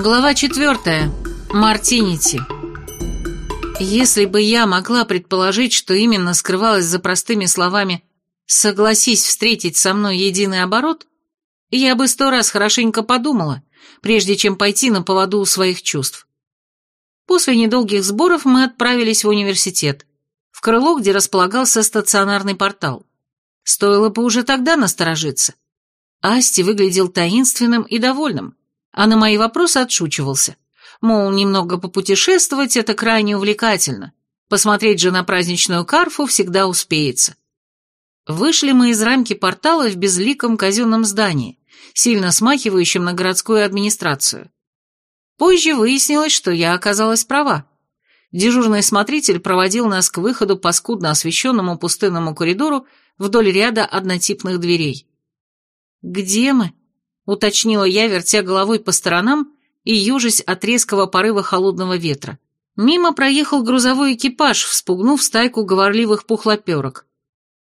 Глава четвертая. Мартинити. Если бы я могла предположить, что именно скрывалось за простыми словами «согласись встретить со мной единый оборот», я бы сто раз хорошенько подумала, прежде чем пойти на поводу у своих чувств. После недолгих сборов мы отправились в университет, в крыло, где располагался стационарный портал. Стоило бы уже тогда насторожиться. Асти выглядел таинственным и довольным, а на мои вопросы отшучивался. Мол, немного попутешествовать – это крайне увлекательно. Посмотреть же на праздничную карфу всегда успеется. Вышли мы из рамки портала в безликом казенном здании, сильно смахивающем на городскую администрацию. Позже выяснилось, что я оказалась права. Дежурный смотритель проводил нас к выходу по скудно освещенному пустынному коридору вдоль ряда однотипных дверей. «Где мы?» — уточнила я, вертя головой по сторонам и южась от резкого порыва холодного ветра. Мимо проехал грузовой экипаж, вспугнув стайку говорливых пухлоперок.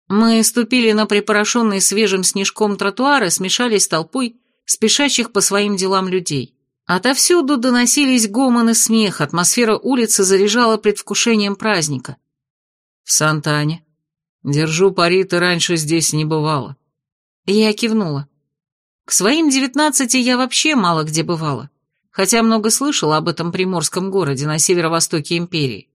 Мы ступили на припорошенный свежим снежком тротуар и смешались с толпой спешащих по своим делам людей. Отовсюду доносились гомон и смех, атмосфера улицы заряжала предвкушением праздника. «В Сантане. Держу пари, ты раньше здесь не бывала». Я кивнула. К своим девятнадцати я вообще мало где бывала, хотя много слышала об этом приморском городе на северо-востоке империи.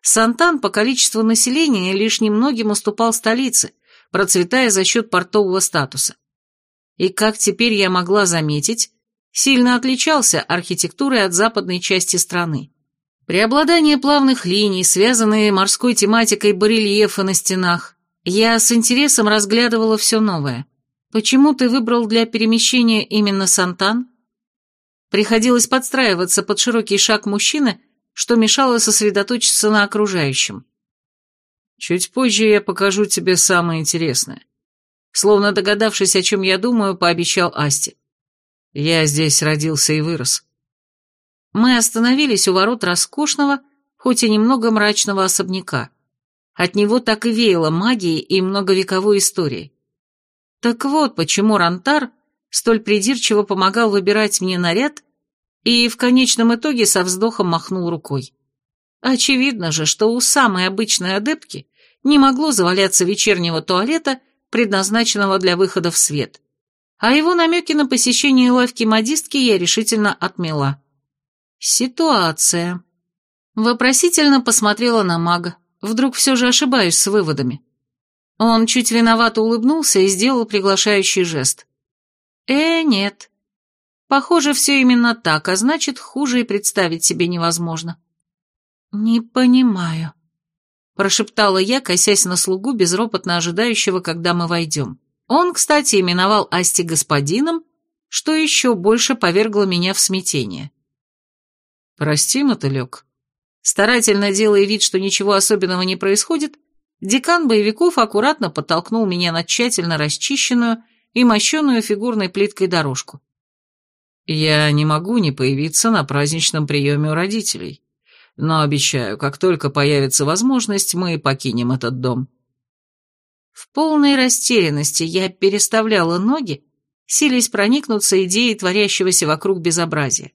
Сантан по количеству населения лишь немногим уступал столице, процветая за счет портового статуса. И как теперь я могла заметить, сильно отличался архитектурой от западной части страны. Преобладание плавных линий, связанные морской тематикой барельефа на стенах. Я с интересом разглядывала все новое. Почему ты выбрал для перемещения именно Сантан? Приходилось подстраиваться под широкий шаг мужчины, что мешало сосредоточиться на окружающем. Чуть позже я покажу тебе самое интересное. Словно догадавшись, о чем я думаю, пообещал Асти. Я здесь родился и вырос. Мы остановились у ворот роскошного, хоть и немного мрачного особняка. От него так и веяло магией и многовековой историей. Так вот, почему Рантар столь придирчиво помогал выбирать мне наряд и в конечном итоге со вздохом махнул рукой. Очевидно же, что у самой обычной адептки не могло заваляться вечернего туалета, предназначенного для выхода в свет. А его намеки на посещение лавки модистки я решительно отмела. Ситуация. Вопросительно посмотрела на мага. Вдруг все же ошибаюсь с выводами. Он чуть виновато улыбнулся и сделал приглашающий жест. Э, нет. Похоже, все именно так, а значит, хуже и представить себе невозможно. «Не понимаю», — прошептала я, косясь на слугу, безропотно ожидающего, когда мы войдем. Он, кстати, именовал Асти господином, что еще больше повергло меня в смятение. «Прости, мотылек». Старательно делая вид, что ничего особенного не происходит, декан боевиков аккуратно подтолкнул меня на тщательно расчищенную и мощенную фигурной плиткой дорожку. Я не могу не появиться на праздничном приеме у родителей, но обещаю, как только появится возможность, мы покинем этот дом». В полной растерянности я переставляла ноги, силясь проникнуться идеей творящегося вокруг безобразия.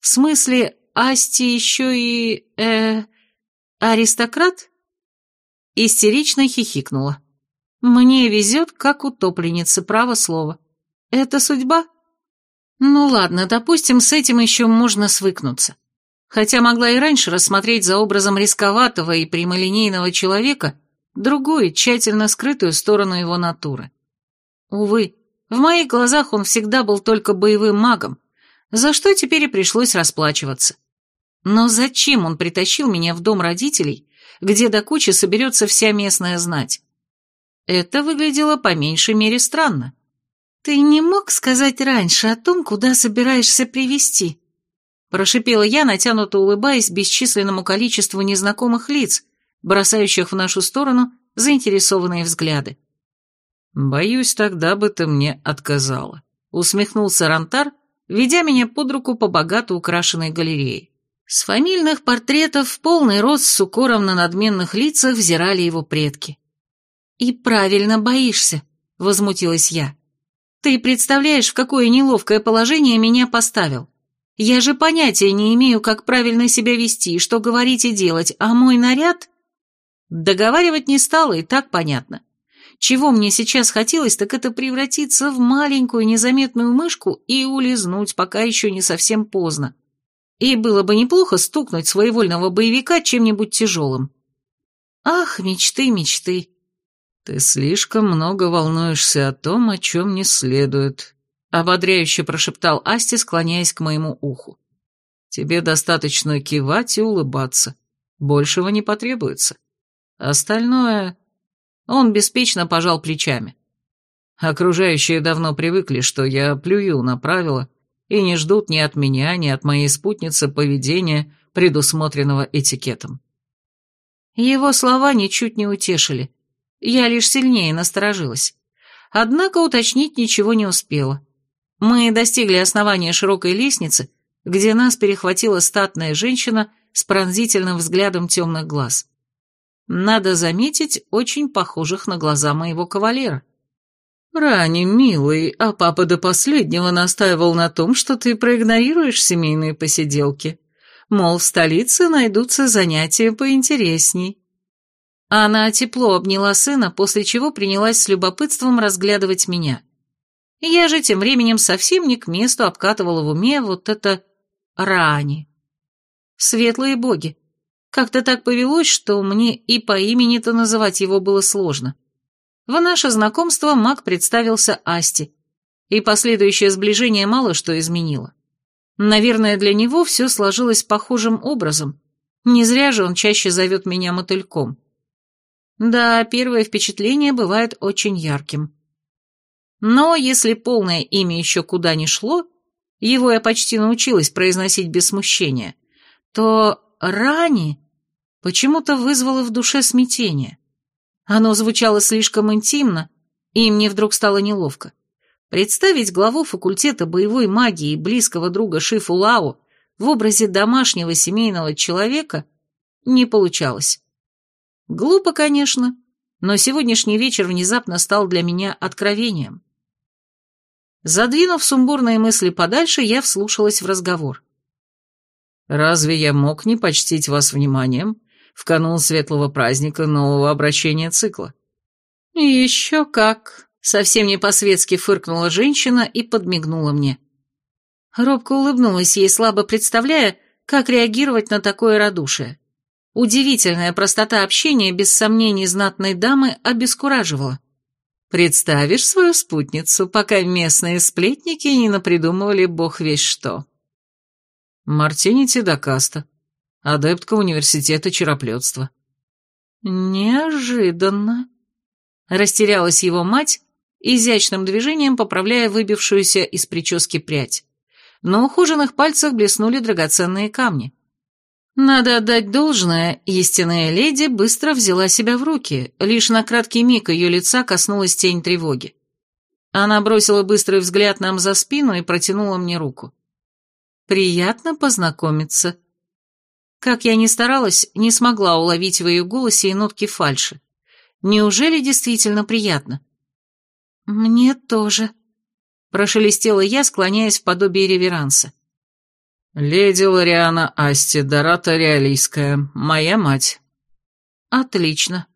В смысле, Асти еще и... э... аристократ? Истерично хихикнула. Мне везет, как утопленнице, право слово. Это судьба? Ну ладно, допустим, с этим еще можно свыкнуться. Хотя могла и раньше рассмотреть за образом рисковатого и прямолинейного человека другую, тщательно скрытую сторону его натуры. Увы, в моих глазах он всегда был только боевым магом, за что теперь и пришлось расплачиваться. Но зачем он притащил меня в дом родителей, где до кучи соберется вся местная знать? Это выглядело по меньшей мере странно. «Ты не мог сказать раньше о том, куда собираешься привести? Прошипела я, натянуто улыбаясь бесчисленному количеству незнакомых лиц, бросающих в нашу сторону заинтересованные взгляды. «Боюсь, тогда бы ты мне отказала», — усмехнулся Рантар, ведя меня под руку по богато украшенной галерее. С фамильных портретов в полный рост с укором на надменных лицах взирали его предки. «И правильно боишься», — возмутилась я. Ты представляешь, в какое неловкое положение меня поставил? Я же понятия не имею, как правильно себя вести, что говорить и делать, а мой наряд... Договаривать не стало, и так понятно. Чего мне сейчас хотелось, так это превратиться в маленькую незаметную мышку и улизнуть, пока еще не совсем поздно. И было бы неплохо стукнуть своевольного боевика чем-нибудь тяжелым. Ах, мечты, мечты. Ты слишком много волнуешься о том, о чем не следует, ободряюще прошептал Асти, склоняясь к моему уху. Тебе достаточно кивать и улыбаться. Большего не потребуется. Остальное... Он беспечно пожал плечами. Окружающие давно привыкли, что я плюю на правила и не ждут ни от меня, ни от моей спутницы поведения, предусмотренного этикетом. Его слова ничуть не утешили. Я лишь сильнее насторожилась. Однако уточнить ничего не успела. Мы достигли основания широкой лестницы, где нас перехватила статная женщина с пронзительным взглядом темных глаз. Надо заметить, очень похожих на глаза моего кавалера. «Рани, милый, а папа до последнего настаивал на том, что ты проигнорируешь семейные посиделки. Мол, в столице найдутся занятия поинтересней». Она тепло обняла сына, после чего принялась с любопытством разглядывать меня. Я же тем временем совсем не к месту обкатывала в уме вот это «Рани». Светлые боги, как-то так повелось, что мне и по имени-то называть его было сложно. В наше знакомство маг представился Асти, и последующее сближение мало что изменило. Наверное, для него все сложилось похожим образом. Не зря же он чаще зовет меня мотыльком. Да, первое впечатление бывает очень ярким. Но если полное имя еще куда ни шло, его я почти научилась произносить без смущения, то Рани почему-то вызвало в душе смятение. Оно звучало слишком интимно, и мне вдруг стало неловко. Представить главу факультета боевой магии и близкого друга Шифу Лао в образе домашнего семейного человека не получалось. Глупо, конечно, но сегодняшний вечер внезапно стал для меня откровением. Задвинув сумбурные мысли подальше, я вслушалась в разговор. «Разве я мог не почтить вас вниманием в канун светлого праздника нового обращения цикла?» «Еще как!» — совсем не по-светски фыркнула женщина и подмигнула мне. Робко улыбнулась ей, слабо представляя, как реагировать на такое радушие. Удивительная простота общения без сомнений знатной дамы обескураживала. Представишь свою спутницу, пока местные сплетники не напридумывали бог весь что. Мартини Тедакаста, адептка университета чероплетства. Неожиданно. Растерялась его мать, изящным движением поправляя выбившуюся из прически прядь. На ухоженных пальцах блеснули драгоценные камни. Надо отдать должное, истинная леди быстро взяла себя в руки, лишь на краткий миг ее лица коснулась тень тревоги. Она бросила быстрый взгляд нам за спину и протянула мне руку. «Приятно познакомиться». Как я ни старалась, не смогла уловить в ее голосе и нотки фальши. Неужели действительно приятно? «Мне тоже», — прошелестела я, склоняясь в подобие реверанса. «Леди Лориана Асти, Дората Реалийская, моя мать». «Отлично.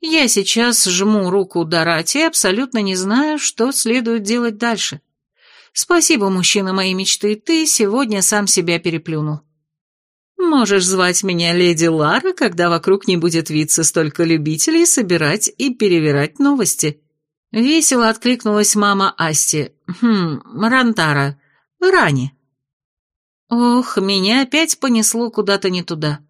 Я сейчас жму руку Дорате и абсолютно не знаю, что следует делать дальше. Спасибо, мужчина моей мечты, ты сегодня сам себя переплюнул. Можешь звать меня леди Лара, когда вокруг не будет виться столько любителей собирать и перевирать новости». Весело откликнулась мама Асти. «Хм, Рантара, Рани». Ох, меня опять понесло куда-то не туда.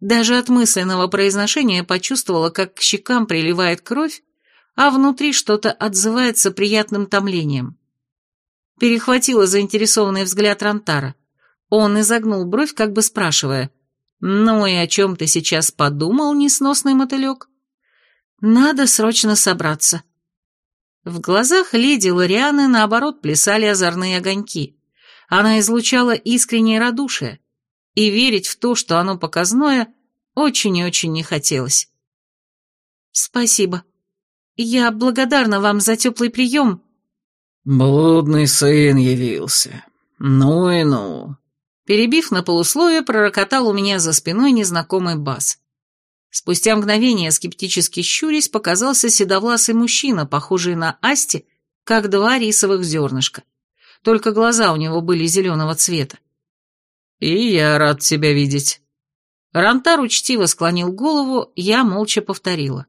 Даже от мысленного произношения почувствовала, как к щекам приливает кровь, а внутри что-то отзывается приятным томлением. Перехватила заинтересованный взгляд Рантара. Он изогнул бровь, как бы спрашивая, «Ну и о чем ты сейчас подумал, несносный мотылек?» «Надо срочно собраться». В глазах леди Лорианы, наоборот, плясали озорные огоньки. Она излучала искреннее радушие, и верить в то, что оно показное, очень и очень не хотелось. «Спасибо. Я благодарна вам за теплый прием». «Блудный сын явился. Ну и ну», Перебив на полусловие, пророкотал у меня за спиной незнакомый бас. Спустя мгновение, скептически щурясь, показался седовласый мужчина, похожий на Асти, как два рисовых зернышка. Только глаза у него были зеленого цвета. «И я рад тебя видеть». Рантар учтиво склонил голову, я молча повторила.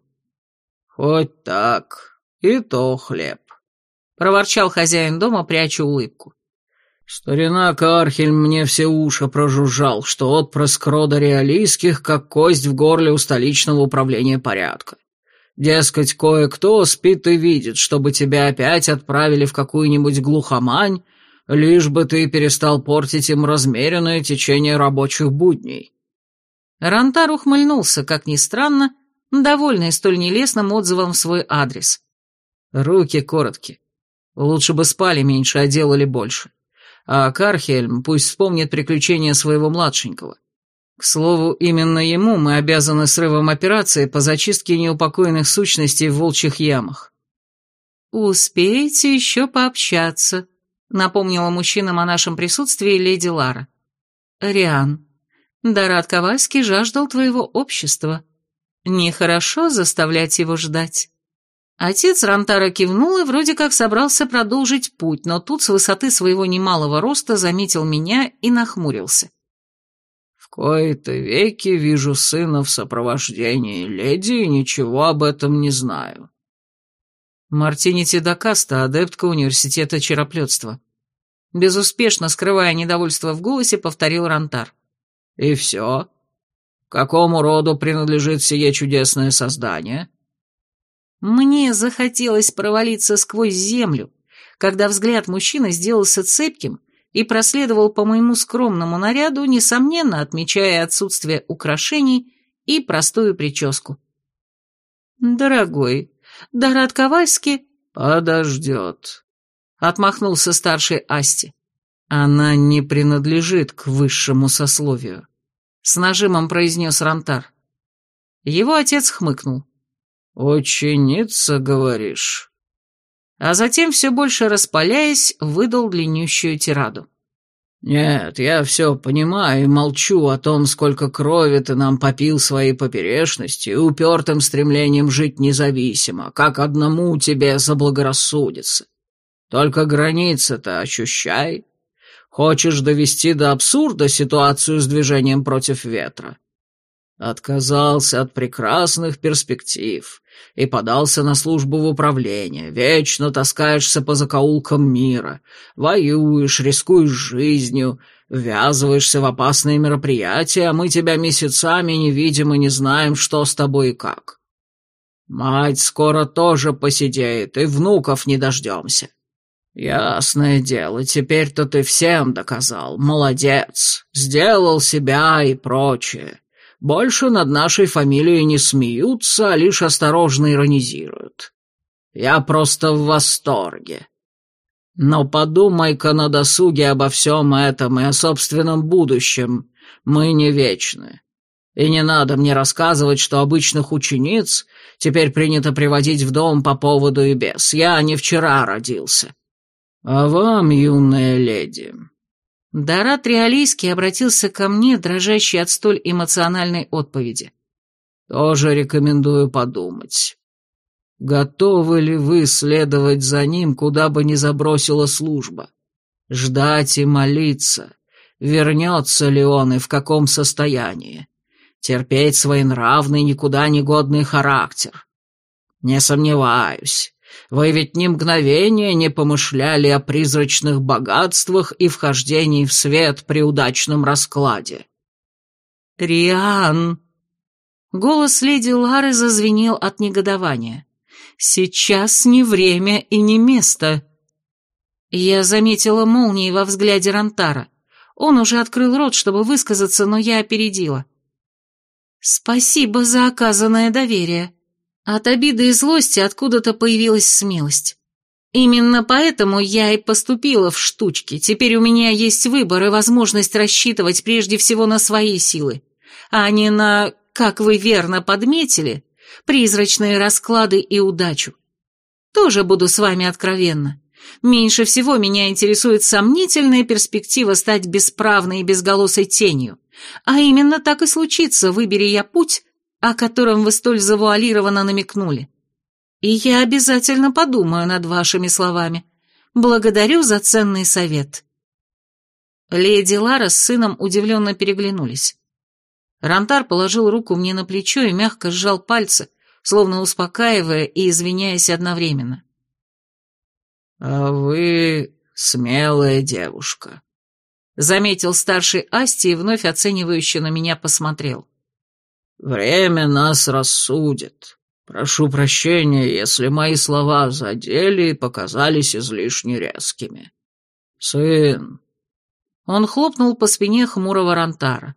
«Хоть так, и то хлеб», — проворчал хозяин дома, пряча улыбку. «Старина Кархель мне все уши прожужжал, что отпрыск рода реалийских, как кость в горле у столичного управления порядка. Дескать, кое-кто спит и видит, чтобы тебя опять отправили в какую-нибудь глухомань, лишь бы ты перестал портить им размеренное течение рабочих будней». Рантар ухмыльнулся, как ни странно, довольный столь нелестным отзывом в свой адрес. «Руки короткие. Лучше бы спали меньше, а делали больше а Кархельм пусть вспомнит приключения своего младшенького. К слову, именно ему мы обязаны срывом операции по зачистке неупокоенных сущностей в волчьих ямах. «Успеете еще пообщаться», — напомнила мужчинам о нашем присутствии леди Лара. «Риан, Дарат Ковальский жаждал твоего общества. Нехорошо заставлять его ждать». Отец Рантара кивнул и вроде как собрался продолжить путь, но тут с высоты своего немалого роста заметил меня и нахмурился. «В кои-то веки вижу сына в сопровождении леди и ничего об этом не знаю». Мартинити Дакаста, адептка университета чероплетства. Безуспешно скрывая недовольство в голосе, повторил Рантар. «И все? Какому роду принадлежит сие чудесное создание?» Мне захотелось провалиться сквозь землю, когда взгляд мужчины сделался цепким и проследовал по моему скромному наряду, несомненно отмечая отсутствие украшений и простую прическу. «Дорогой, Дарат Ковальский...» «Подождет», — отмахнулся старший Асти. «Она не принадлежит к высшему сословию», — с нажимом произнес Рантар. Его отец хмыкнул. «Ученица, говоришь?» А затем, все больше распаляясь, выдал длиннющую тираду. «Нет, я все понимаю и молчу о том, сколько крови ты нам попил своей поперечности и упертым стремлением жить независимо, как одному тебе заблагорассудится. Только границы-то ощущай. Хочешь довести до абсурда ситуацию с движением против ветра? Отказался от прекрасных перспектив, и подался на службу в управление, вечно таскаешься по закоулкам мира, воюешь, рискуешь жизнью, ввязываешься в опасные мероприятия, а мы тебя месяцами не видим и не знаем, что с тобой и как. Мать скоро тоже посидеет, и внуков не дождемся. Ясное дело, теперь-то ты всем доказал, молодец, сделал себя и прочее. Больше над нашей фамилией не смеются, а лишь осторожно иронизируют. Я просто в восторге. Но подумай-ка на досуге обо всем этом и о собственном будущем. Мы не вечны. И не надо мне рассказывать, что обычных учениц теперь принято приводить в дом по поводу и без. Я не вчера родился. А вам, юная леди, Дарат Реалийский обратился ко мне, дрожащий от столь эмоциональной отповеди. «Тоже рекомендую подумать. Готовы ли вы следовать за ним, куда бы ни забросила служба? Ждать и молиться, вернется ли он и в каком состоянии? Терпеть своенравный, никуда не годный характер? Не сомневаюсь». Вы ведь ни мгновения не помышляли о призрачных богатствах и вхождении в свет при удачном раскладе». «Риан!» Голос леди Лары зазвенел от негодования. «Сейчас не время и не место». Я заметила молнии во взгляде Рантара. Он уже открыл рот, чтобы высказаться, но я опередила. «Спасибо за оказанное доверие», от обиды и злости откуда-то появилась смелость. Именно поэтому я и поступила в штучки. Теперь у меня есть выбор и возможность рассчитывать прежде всего на свои силы, а не на, как вы верно подметили, призрачные расклады и удачу. Тоже буду с вами откровенна. Меньше всего меня интересует сомнительная перспектива стать бесправной и безголосой тенью. А именно так и случится, выбери я путь, о котором вы столь завуалированно намекнули. И я обязательно подумаю над вашими словами. Благодарю за ценный совет. Леди Лара с сыном удивленно переглянулись. Рантар положил руку мне на плечо и мягко сжал пальцы, словно успокаивая и извиняясь одновременно. «А вы смелая девушка», — заметил старший Асти и вновь оценивающе на меня посмотрел. «Время нас рассудит. Прошу прощения, если мои слова задели и показались излишне резкими. Сын...» Он хлопнул по спине хмурого Рантара.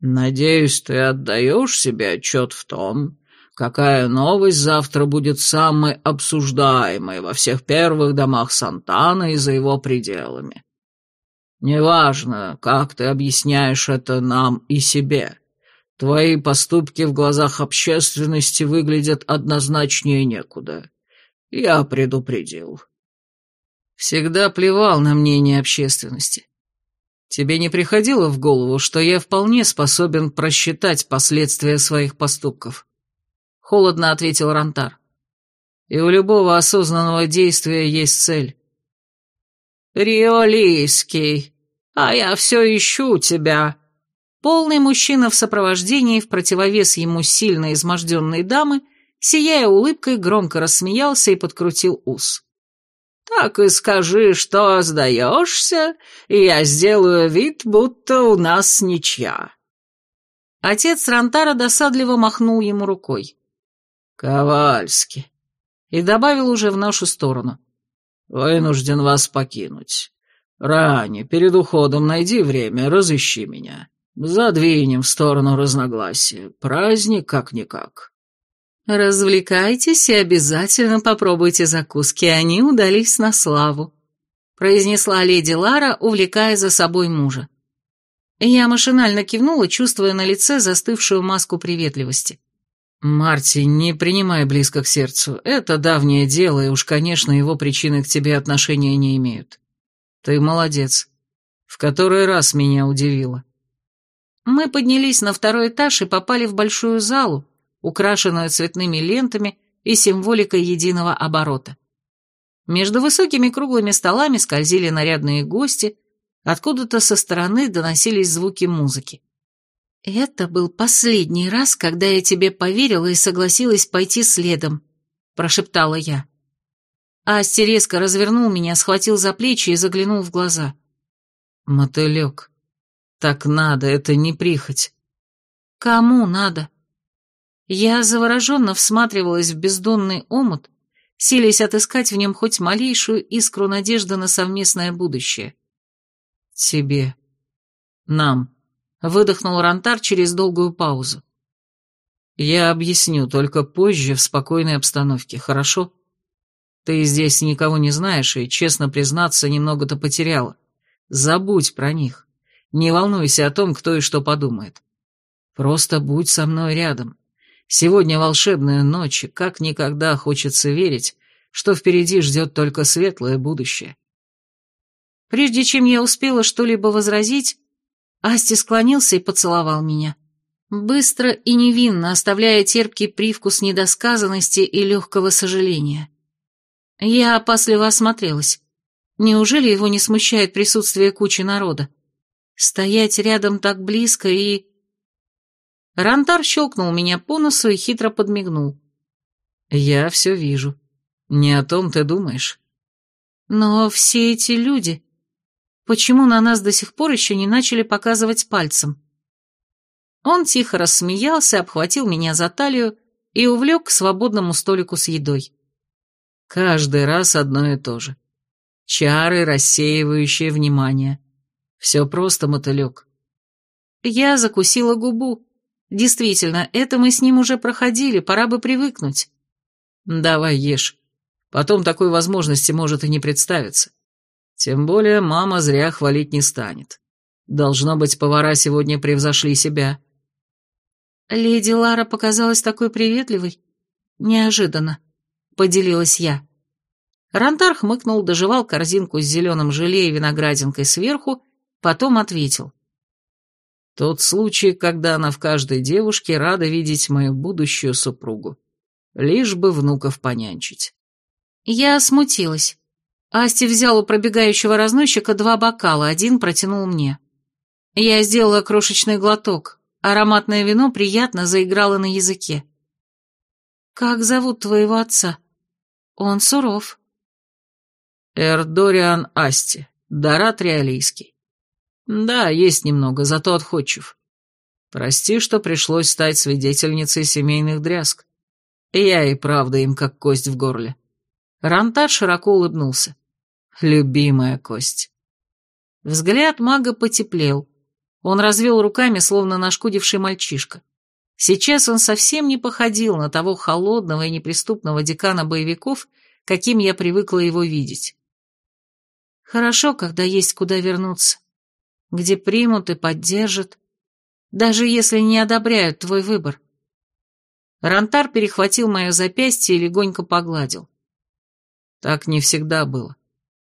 «Надеюсь, ты отдаешь себе отчет в том, какая новость завтра будет самой обсуждаемой во всех первых домах Сантана и за его пределами. Неважно, как ты объясняешь это нам и себе, твои поступки в глазах общественности выглядят однозначнее некуда. Я предупредил. Всегда плевал на мнение общественности. Тебе не приходило в голову, что я вполне способен просчитать последствия своих поступков?» холодно ответил Рантар. И у любого осознанного действия есть цель. «Риолийский, а я все ищу тебя!» Полный мужчина в сопровождении, в противовес ему сильно изможденной дамы, сияя улыбкой, громко рассмеялся и подкрутил ус. «Так и скажи, что сдаешься, и я сделаю вид, будто у нас ничья». Отец Рантара досадливо махнул ему рукой. «Ковальски!» И добавил уже в нашу сторону. «Вынужден вас покинуть. Ранее, перед уходом найди время, разыщи меня. Задвинем в сторону разногласия. Праздник как-никак». «Развлекайтесь и обязательно попробуйте закуски, они удались на славу», произнесла леди Лара, увлекая за собой мужа. Я машинально кивнула, чувствуя на лице застывшую маску приветливости. «Марти, не принимай близко к сердцу. Это давнее дело, и уж, конечно, его причины к тебе отношения не имеют. Ты молодец. В который раз меня удивило». Мы поднялись на второй этаж и попали в большую залу, украшенную цветными лентами и символикой единого оборота. Между высокими круглыми столами скользили нарядные гости, откуда-то со стороны доносились звуки музыки. «Это был последний раз, когда я тебе поверила и согласилась пойти следом», — прошептала я. Асти резко развернул меня, схватил за плечи и заглянул в глаза. «Мотылек, так надо, это не прихоть». «Кому надо?» Я завороженно всматривалась в бездонный омут, силясь отыскать в нем хоть малейшую искру надежды на совместное будущее. «Тебе. Нам» выдохнул Рантар через долгую паузу. «Я объясню, только позже в спокойной обстановке, хорошо? Ты здесь никого не знаешь и, честно признаться, немного-то потеряла. Забудь про них. Не волнуйся о том, кто и что подумает. Просто будь со мной рядом. Сегодня волшебная ночь, и как никогда хочется верить, что впереди ждет только светлое будущее». Прежде чем я успела что-либо возразить, Асти склонился и поцеловал меня. Быстро и невинно, оставляя терпкий привкус недосказанности и легкого сожаления. Я опасливо осмотрелась. Неужели его не смущает присутствие кучи народа? Стоять рядом так близко и... Рантар щелкнул меня по носу и хитро подмигнул. «Я все вижу. Не о том ты думаешь». «Но все эти люди...» Почему на нас до сих пор еще не начали показывать пальцем? Он тихо рассмеялся, обхватил меня за талию и увлек к свободному столику с едой. Каждый раз одно и то же. Чары, рассеивающие внимание. Все просто, мотылек. Я закусила губу. Действительно, это мы с ним уже проходили, пора бы привыкнуть. Давай ешь. Потом такой возможности может и не представиться. Тем более мама зря хвалить не станет. Должно быть, повара сегодня превзошли себя. Леди Лара показалась такой приветливой. Неожиданно, поделилась я. Рантар хмыкнул, доживал корзинку с зеленым желе и виноградинкой сверху, потом ответил. Тот случай, когда она в каждой девушке рада видеть мою будущую супругу. Лишь бы внуков понянчить. Я смутилась. Асти взял у пробегающего разносчика два бокала, один протянул мне. Я сделала крошечный глоток. Ароматное вино приятно заиграло на языке. «Как зовут твоего отца? Он суров». «Эрдориан Асти, Дорат Реалийский. Да, есть немного, зато отходчив. Прости, что пришлось стать свидетельницей семейных дрязг. Я и правда им как кость в горле». Рантар широко улыбнулся. «Любимая кость». Взгляд мага потеплел. Он развел руками, словно нашкодивший мальчишка. Сейчас он совсем не походил на того холодного и неприступного декана боевиков, каким я привыкла его видеть. Хорошо, когда есть куда вернуться, где примут и поддержат, даже если не одобряют твой выбор. Рантар перехватил мое запястье и легонько погладил. Так не всегда было.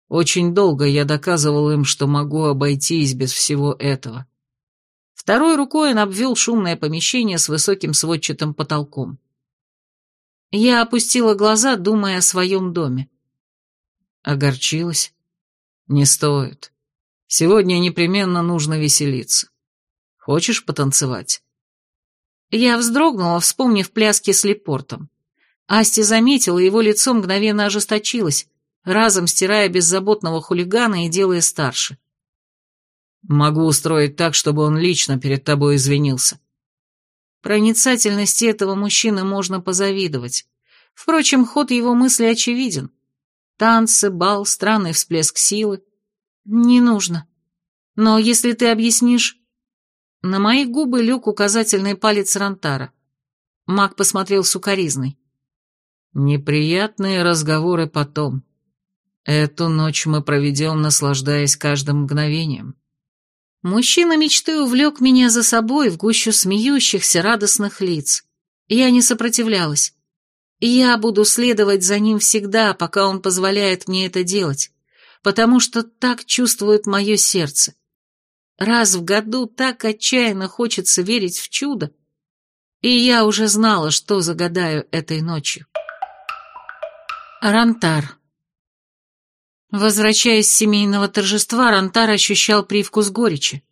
Очень долго я доказывал им, что могу обойтись без всего этого. Второй рукой он обвел шумное помещение с высоким сводчатым потолком. Я опустила глаза, думая о своем доме. Огорчилась? Не стоит. Сегодня непременно нужно веселиться. Хочешь потанцевать? Я вздрогнула, вспомнив пляски с Лепортом. Асти заметила, его лицо мгновенно ожесточилось, разом стирая беззаботного хулигана и делая старше. Могу устроить так, чтобы он лично перед тобой извинился. Проницательности этого мужчины можно позавидовать. Впрочем, ход его мысли очевиден. Танцы, бал, странный всплеск силы. Не нужно. Но если ты объяснишь... На мои губы лег указательный палец Рантара. Маг посмотрел сукоризной. Неприятные разговоры потом. Эту ночь мы проведем, наслаждаясь каждым мгновением. Мужчина мечты увлек меня за собой в гущу смеющихся радостных лиц. Я не сопротивлялась. Я буду следовать за ним всегда, пока он позволяет мне это делать, потому что так чувствует мое сердце. Раз в году так отчаянно хочется верить в чудо, и я уже знала, что загадаю этой ночью. Рантар Возвращаясь с семейного торжества, Рантар ощущал привкус горечи.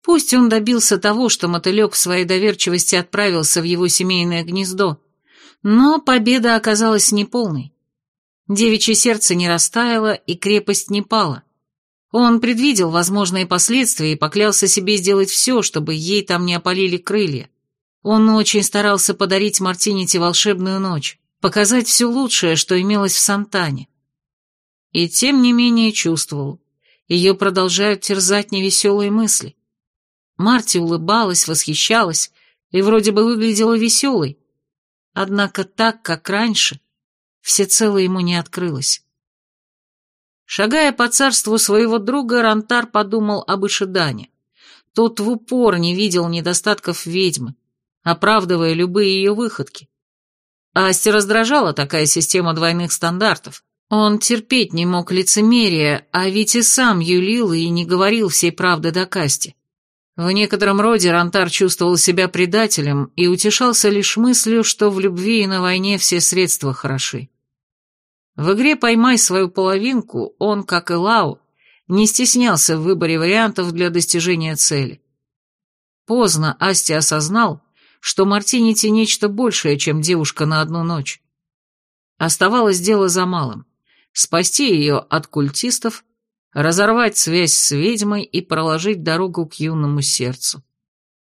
Пусть он добился того, что мотылек в своей доверчивости отправился в его семейное гнездо, но победа оказалась неполной. Девичье сердце не растаяло, и крепость не пала. Он предвидел возможные последствия и поклялся себе сделать все, чтобы ей там не опалили крылья. Он очень старался подарить Мартините волшебную ночь, показать все лучшее, что имелось в Сантане. И тем не менее чувствовал, ее продолжают терзать невеселые мысли. Марти улыбалась, восхищалась и вроде бы выглядела веселой. Однако так, как раньше, всецело ему не открылось. Шагая по царству своего друга, Рантар подумал об Ишидане. Тот в упор не видел недостатков ведьмы, оправдывая любые ее выходки. Асти раздражала такая система двойных стандартов, он терпеть не мог лицемерия, а ведь и сам юлил и не говорил всей правды до Касти. В некотором роде Рантар чувствовал себя предателем и утешался лишь мыслью, что в любви и на войне все средства хороши. В игре «Поймай свою половинку» он, как и Лау, не стеснялся в выборе вариантов для достижения цели. Поздно Асти осознал, что Мартинити нечто большее, чем девушка на одну ночь. Оставалось дело за малым спасти ее от культистов, разорвать связь с ведьмой и проложить дорогу к юному сердцу.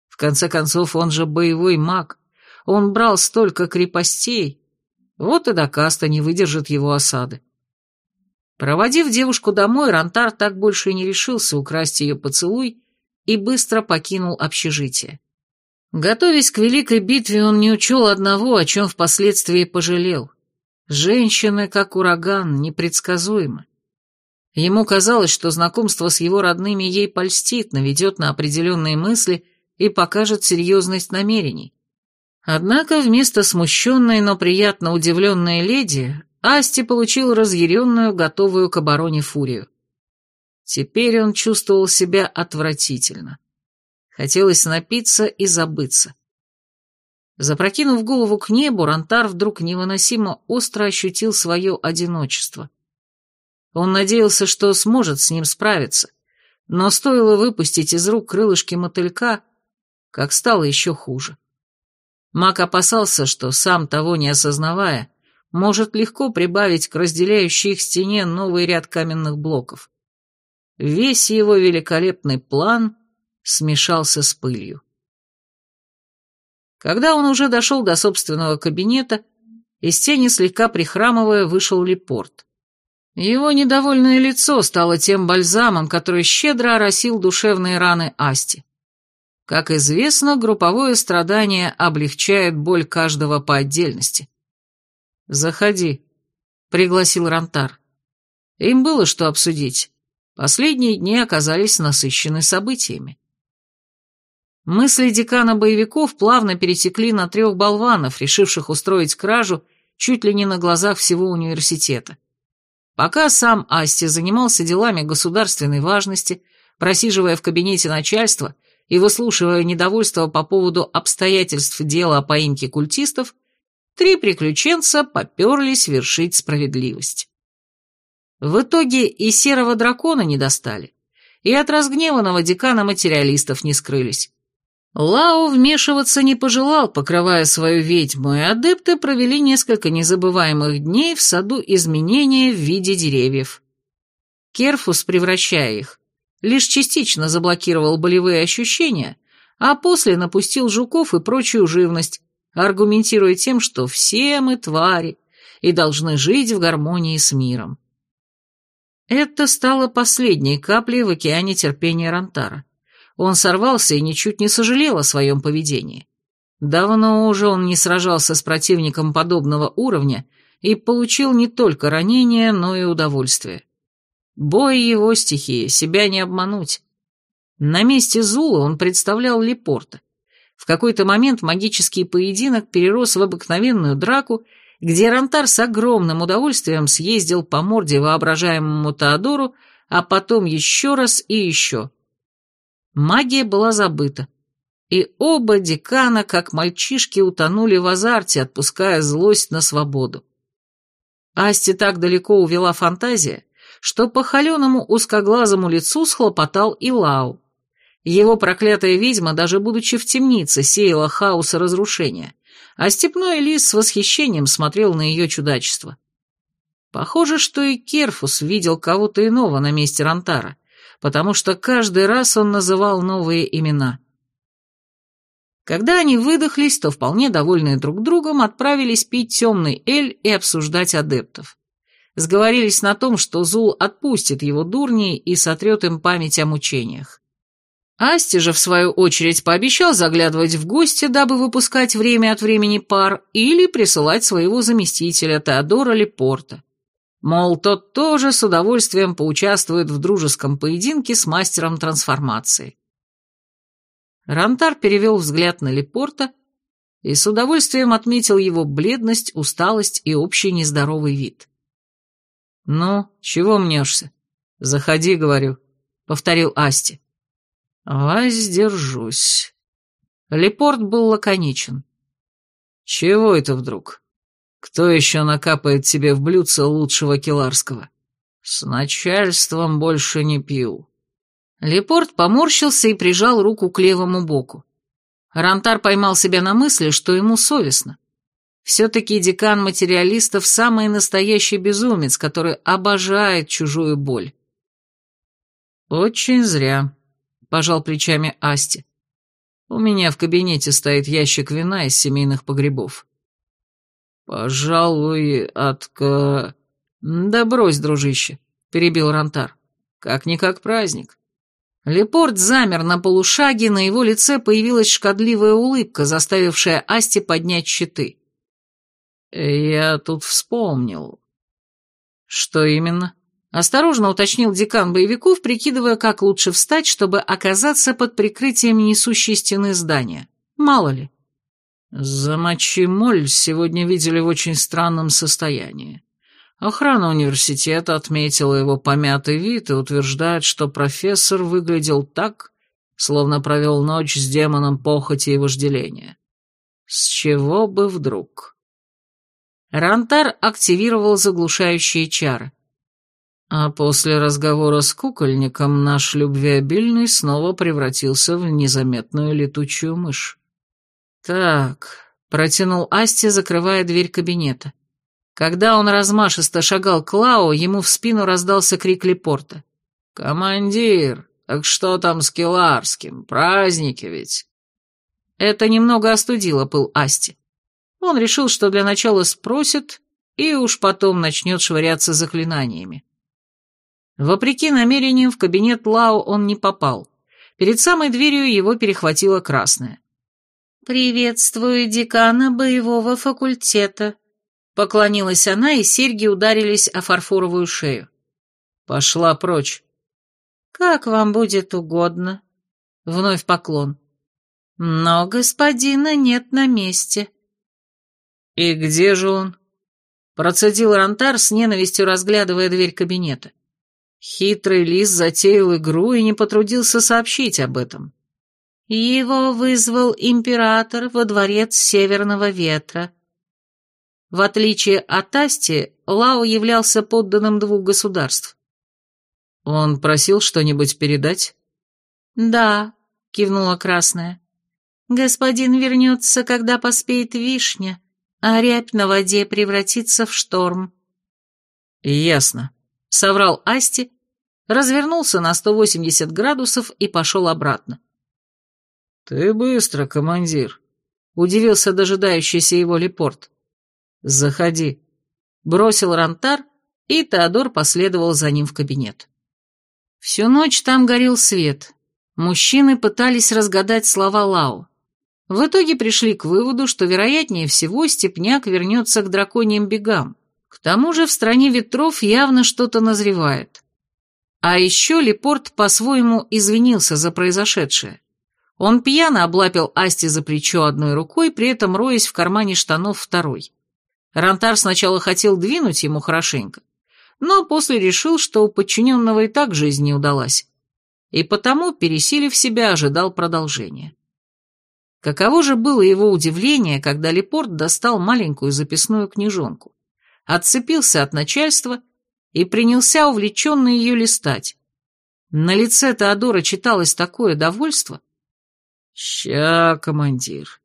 В конце концов, он же боевой маг, он брал столько крепостей, вот и до каста не выдержит его осады. Проводив девушку домой, Рантар так больше и не решился украсть ее поцелуй и быстро покинул общежитие. Готовясь к великой битве, он не учел одного, о чем впоследствии пожалел. Женщины, как ураган, непредсказуемы. Ему казалось, что знакомство с его родными ей польстит, наведет на определенные мысли и покажет серьезность намерений. Однако вместо смущенной, но приятно удивленной леди Асти получил разъяренную, готовую к обороне фурию. Теперь он чувствовал себя отвратительно. Хотелось напиться и забыться. Запрокинув голову к небу, Рантар вдруг невыносимо остро ощутил свое одиночество. Он надеялся, что сможет с ним справиться, но стоило выпустить из рук крылышки мотылька, как стало еще хуже. Маг опасался, что, сам того не осознавая, может легко прибавить к разделяющей их стене новый ряд каменных блоков. Весь его великолепный план смешался с пылью. Когда он уже дошел до собственного кабинета, из тени слегка прихрамывая вышел Лепорт. Его недовольное лицо стало тем бальзамом, который щедро оросил душевные раны Асти. Как известно, групповое страдание облегчает боль каждого по отдельности. «Заходи», — пригласил Рантар. Им было что обсудить. Последние дни оказались насыщены событиями. Мысли декана боевиков плавно перетекли на трех болванов, решивших устроить кражу чуть ли не на глазах всего университета. Пока сам Асти занимался делами государственной важности, просиживая в кабинете начальства и выслушивая недовольство по поводу обстоятельств дела о поимке культистов, три приключенца поперлись вершить справедливость. В итоге и серого дракона не достали, и от разгневанного декана материалистов не скрылись. Лао вмешиваться не пожелал, покрывая свою ведьму, и адепты провели несколько незабываемых дней в саду изменения в виде деревьев. Керфус, превращая их, лишь частично заблокировал болевые ощущения, а после напустил жуков и прочую живность, аргументируя тем, что все мы твари и должны жить в гармонии с миром. Это стало последней каплей в океане терпения Рантара. Он сорвался и ничуть не сожалел о своем поведении. Давно уже он не сражался с противником подобного уровня и получил не только ранения, но и удовольствие. Бой его стихии, себя не обмануть. На месте Зула он представлял Лепорта. В какой-то момент магический поединок перерос в обыкновенную драку, где Рантар с огромным удовольствием съездил по морде воображаемому Теодору, а потом еще раз и еще. Магия была забыта. И оба декана, как мальчишки, утонули в азарте, отпуская злость на свободу. Асти так далеко увела фантазия, что по холеному узкоглазому лицу схлопотал и Лау. Его проклятая ведьма, даже будучи в темнице, сеяла хаос и разрушение, а степной лис с восхищением смотрел на ее чудачество. Похоже, что и Керфус видел кого-то иного на месте Рантара, потому что каждый раз он называл новые имена. Когда они выдохлись, то вполне довольные друг другом отправились пить темный эль и обсуждать адептов. Сговорились на том, что Зул отпустит его дурней и сотрет им память о мучениях. Асти же, в свою очередь, пообещал заглядывать в гости, дабы выпускать время от времени пар, или присылать своего заместителя Теодора Лепорта. Мол, тот тоже с удовольствием поучаствует в дружеском поединке с мастером трансформации. Рантар перевел взгляд на Лепорта и с удовольствием отметил его бледность, усталость и общий нездоровый вид. «Ну, чего мнешься? Заходи, говорю», — повторил Асти. «Воздержусь». Лепорт был лаконичен. «Чего это вдруг?» Кто еще накапает тебе в блюдце лучшего Келарского? С начальством больше не пью». Лепорт поморщился и прижал руку к левому боку. Рантар поймал себя на мысли, что ему совестно. Все-таки декан материалистов самый настоящий безумец, который обожает чужую боль. «Очень зря», — пожал плечами Асти. «У меня в кабинете стоит ящик вина из семейных погребов. «Пожалуй, отка...» «Да брось, дружище», — перебил Рантар. «Как-никак праздник». Лепорт замер на полушаге, на его лице появилась шкодливая улыбка, заставившая Асти поднять щиты. «Я тут вспомнил». «Что именно?» Осторожно уточнил декан боевиков, прикидывая, как лучше встать, чтобы оказаться под прикрытием несущей стены здания. Мало ли. Замочи моль сегодня видели в очень странном состоянии. Охрана университета отметила его помятый вид и утверждает, что профессор выглядел так, словно провел ночь с демоном похоти и вожделения. С чего бы вдруг? Рантар активировал заглушающие чары. А после разговора с кукольником наш любвеобильный снова превратился в незаметную летучую мышь. «Так», — протянул Асти, закрывая дверь кабинета. Когда он размашисто шагал к Лао, ему в спину раздался крик Лепорта. «Командир, так что там с Келарским? Праздники ведь?» Это немного остудило пыл Асти. Он решил, что для начала спросит, и уж потом начнет швыряться заклинаниями. Вопреки намерениям, в кабинет Лао он не попал. Перед самой дверью его перехватила красная. «Приветствую декана боевого факультета», — поклонилась она, и серьги ударились о фарфоровую шею. «Пошла прочь». «Как вам будет угодно», — вновь поклон. «Но господина нет на месте». «И где же он?» — процедил Рантар с ненавистью, разглядывая дверь кабинета. Хитрый лис затеял игру и не потрудился сообщить об этом. Его вызвал император во дворец Северного Ветра. В отличие от Асти, Лао являлся подданным двух государств. Он просил что-нибудь передать? «Да», — кивнула Красная. «Господин вернется, когда поспеет вишня, а рябь на воде превратится в шторм». «Ясно», — соврал Асти, развернулся на 180 градусов и пошел обратно. «Ты быстро, командир», — удивился дожидающийся его Лепорт. «Заходи», — бросил Рантар, и Теодор последовал за ним в кабинет. Всю ночь там горел свет. Мужчины пытались разгадать слова Лао. В итоге пришли к выводу, что вероятнее всего степняк вернется к драконьим бегам. К тому же в стране ветров явно что-то назревает. А еще Лепорт по-своему извинился за произошедшее. Он пьяно облапил Асти за плечо одной рукой, при этом роясь в кармане штанов второй. Рантар сначала хотел двинуть ему хорошенько, но после решил, что у подчиненного и так жизнь не удалась, и потому, пересилив себя, ожидал продолжения. Каково же было его удивление, когда Лепорт достал маленькую записную книжонку, отцепился от начальства и принялся увлеченно ее листать. На лице Теодора читалось такое довольство. «Ща, командир,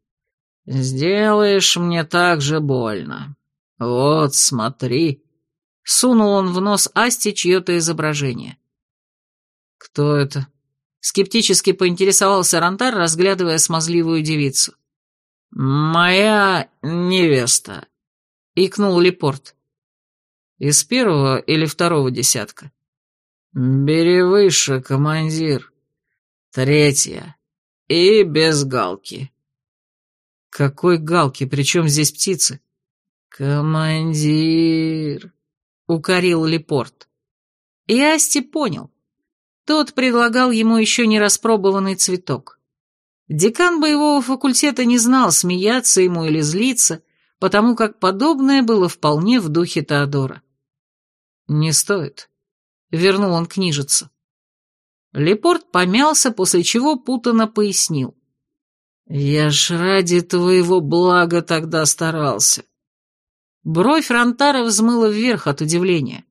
сделаешь мне так же больно. Вот, смотри». Сунул он в нос Асти чье-то изображение. «Кто это?» Скептически поинтересовался Рантар, разглядывая смазливую девицу. «Моя невеста», — икнул Лепорт. Из первого или второго десятка? Бери выше, командир. Третья. И без галки. Какой галки? Причем здесь птицы? Командир. Укорил Лепорт. И Асти понял. Тот предлагал ему еще не распробованный цветок. Декан боевого факультета не знал, смеяться ему или злиться, потому как подобное было вполне в духе Теодора. «Не стоит», — вернул он книжицу. Лепорт помялся, после чего путано пояснил. «Я ж ради твоего блага тогда старался». Бровь Ронтара взмыла вверх от удивления.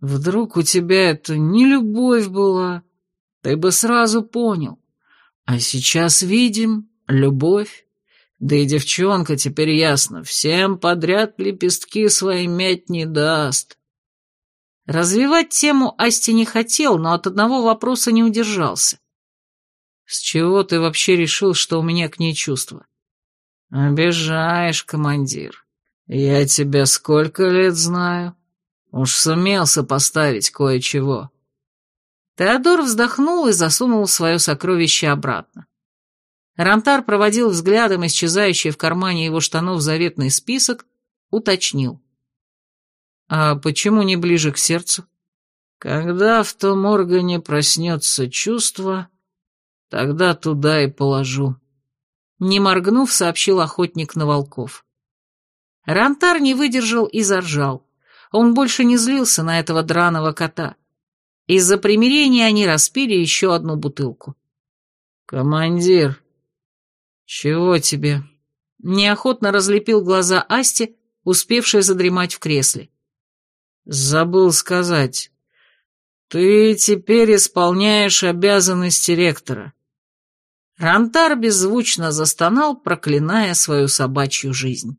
«Вдруг у тебя это не любовь была? Ты бы сразу понял. А сейчас видим любовь. Да и девчонка теперь ясно, всем подряд лепестки свои мять не даст. Развивать тему Асти не хотел, но от одного вопроса не удержался. «С чего ты вообще решил, что у меня к ней чувства?» «Обижаешь, командир. Я тебя сколько лет знаю. Уж сумел сопоставить кое-чего». Теодор вздохнул и засунул свое сокровище обратно. Рантар проводил взглядом исчезающий в кармане его штанов заветный список, уточнил. А почему не ближе к сердцу? Когда в том органе проснется чувство, тогда туда и положу. Не моргнув, сообщил охотник на волков. Рантар не выдержал и заржал. Он больше не злился на этого драного кота. Из-за примирения они распили еще одну бутылку. «Командир, чего тебе?» Неохотно разлепил глаза Асти, успевшая задремать в кресле. «Забыл сказать. Ты теперь исполняешь обязанности ректора». Рантар беззвучно застонал, проклиная свою собачью жизнь.